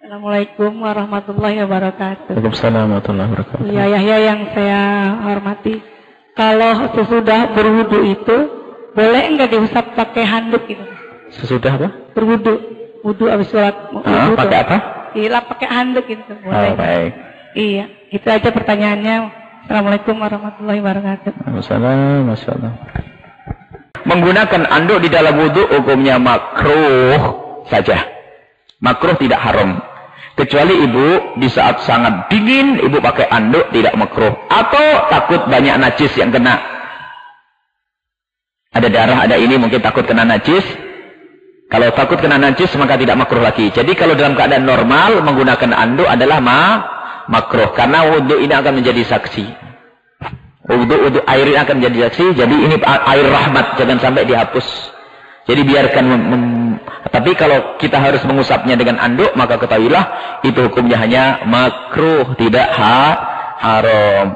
Assalamualaikum warahmatullahi wabarakatuh. Waalaikumsalam warahmatullahi wabarakatuh. Ya Yahya yang saya hormati, kalau sesudah berwudu itu boleh enggak diusap pakai handuk gitu? Sesudah apa? Berwudu, wudu habis sholat. Ah, pakai apa? Iya, pakai handuk gitu. Oh, Boleh. baik. Iya, itu aja pertanyaannya. Assalamualaikum warahmatullahi wabarakatuh. Waalaikumsalam masyaallah. Menggunakan anduk di dalam wudhu hukumnya makruh saja. Makruh tidak haram. Kecuali ibu di saat sangat dingin, ibu pakai anduk tidak makruh. Atau takut banyak najis yang kena. Ada darah, ada ini mungkin takut kena najis. Kalau takut kena najis maka tidak makruh lagi. Jadi kalau dalam keadaan normal menggunakan anduk adalah ma makruh. Karena wudhu ini akan menjadi saksi. Wudhu, wudhu air ini akan menjadi saksi. Jadi ini air rahmat. Jangan sampai dihapus. Jadi biarkan. Tapi kalau kita harus mengusapnya dengan anduk. Maka ketahuilah itu hukumnya hanya makruh. Tidak ha, haram.